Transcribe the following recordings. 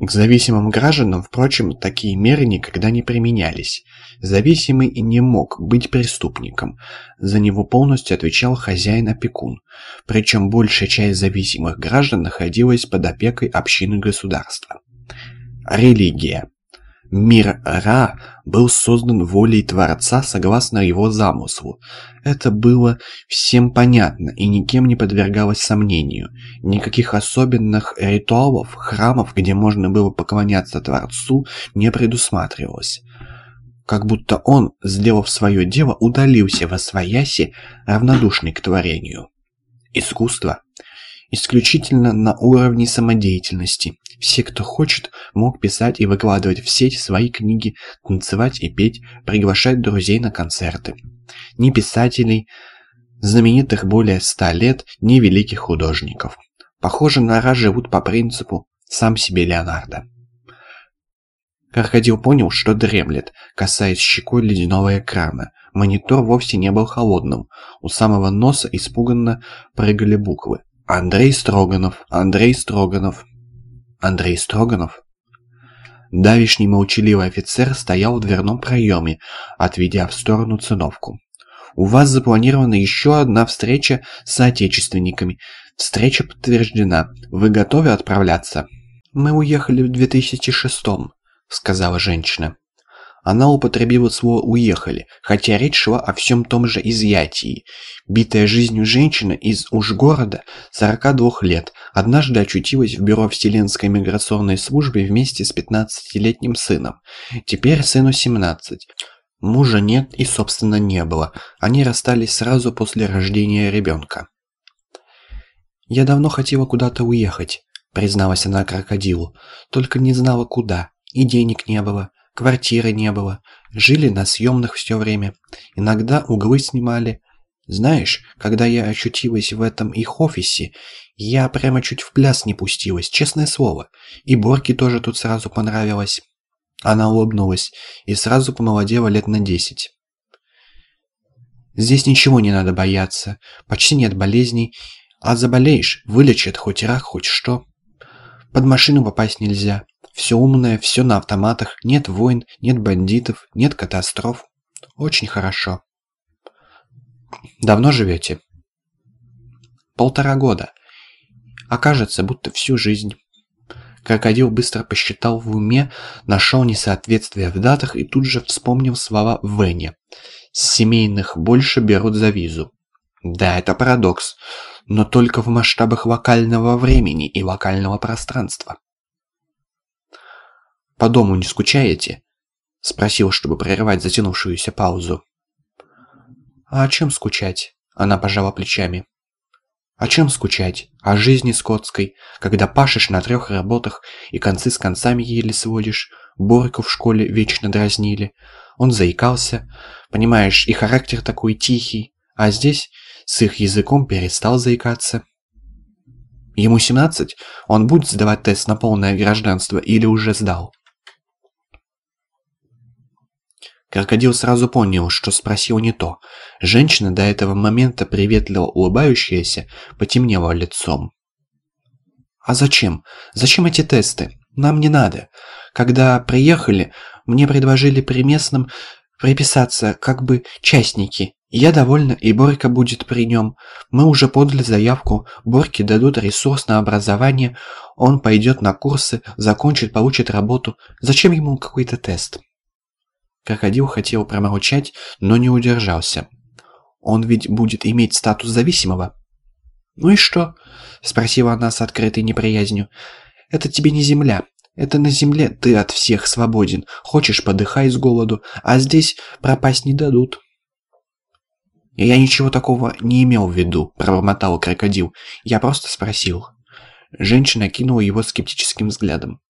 К зависимым гражданам, впрочем, такие меры никогда не применялись. Зависимый не мог быть преступником. За него полностью отвечал хозяин-опекун. Причем большая часть зависимых граждан находилась под опекой общины государства. Религия. Мир Ра был создан волей Творца согласно его замыслу. Это было всем понятно и никем не подвергалось сомнению. Никаких особенных ритуалов, храмов, где можно было поклоняться Творцу, не предусматривалось. Как будто он, сделав свое дело, удалился во свояси, равнодушный к творению. Искусство исключительно на уровне самодеятельности. Все, кто хочет, мог писать и выкладывать в сеть свои книги, танцевать и петь, приглашать друзей на концерты. Ни писателей, знаменитых более ста лет, ни великих художников. Похоже, нора живут по принципу «сам себе Леонардо». Крокодил понял, что дремлет, касаясь щекой ледяного экрана. Монитор вовсе не был холодным. У самого носа испуганно прыгали буквы. Андрей Строганов, Андрей Строганов. Андрей Строганов? Давишний молчаливый офицер стоял в дверном проеме, отведя в сторону циновку. «У вас запланирована еще одна встреча с соотечественниками. Встреча подтверждена. Вы готовы отправляться?» «Мы уехали в 2006-м», — сказала женщина. Она употребила слово «уехали», хотя речь шла о всем том же изъятии. Битая жизнью женщина из Ужгорода, 42 лет, однажды очутилась в бюро Вселенской миграционной службы вместе с 15-летним сыном. Теперь сыну 17. Мужа нет и, собственно, не было. Они расстались сразу после рождения ребенка. «Я давно хотела куда-то уехать», — призналась она крокодилу, — «только не знала куда, и денег не было». Квартиры не было. Жили на съемных все время. Иногда углы снимали. Знаешь, когда я очутилась в этом их офисе, я прямо чуть в пляс не пустилась, честное слово. И Борке тоже тут сразу понравилось. Она улыбнулась и сразу помолодела лет на десять. Здесь ничего не надо бояться, почти нет болезней, а заболеешь, вылечат хоть рак, хоть что. Под машину попасть нельзя, все умное, все на автоматах, нет войн, нет бандитов, нет катастроф. Очень хорошо. Давно живете? Полтора года. Окажется, будто всю жизнь. Крокодил быстро посчитал в уме, нашел несоответствие в датах и тут же вспомнил слова Вене. Семейных больше берут за визу. Да, это парадокс, но только в масштабах локального времени и локального пространства. «По дому не скучаете?» — спросил, чтобы прервать затянувшуюся паузу. «А чем скучать?» — она пожала плечами. «О чем скучать? О жизни скотской, когда пашешь на трех работах и концы с концами еле сводишь. Борьку в школе вечно дразнили. Он заикался. Понимаешь, и характер такой тихий. А здесь с их языком перестал заикаться. Ему 17, он будет сдавать тест на полное гражданство или уже сдал?» Крокодил сразу понял, что спросил не то. Женщина, до этого момента приветливо улыбающаяся, потемнела лицом. «А зачем? Зачем эти тесты? Нам не надо. Когда приехали, мне предложили при местном приписаться, как бы частники. Я довольна, и Борька будет при нем. Мы уже подали заявку, Борьке дадут ресурс на образование, он пойдет на курсы, закончит, получит работу. Зачем ему какой-то тест?» Крокодил хотел промолчать, но не удержался. Он ведь будет иметь статус зависимого. «Ну и что?» – спросила она с открытой неприязнью. «Это тебе не земля. Это на земле ты от всех свободен. Хочешь, подыхай с голоду, а здесь пропасть не дадут». «Я ничего такого не имел в виду», – пробормотал крокодил. «Я просто спросил». Женщина кинула его скептическим взглядом.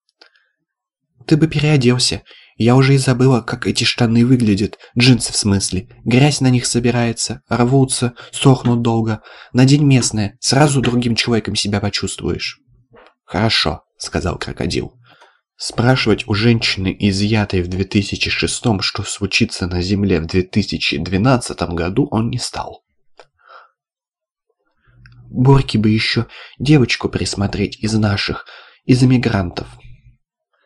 «Ты бы переоделся. Я уже и забыла, как эти штаны выглядят. Джинсы в смысле. Грязь на них собирается, рвутся, сохнут долго. Надень местное, сразу другим человеком себя почувствуешь. «Хорошо», — сказал крокодил. Спрашивать у женщины, изъятой в 2006 что случится на Земле в 2012 году, он не стал. Борьке бы еще девочку присмотреть из наших, из эмигрантов.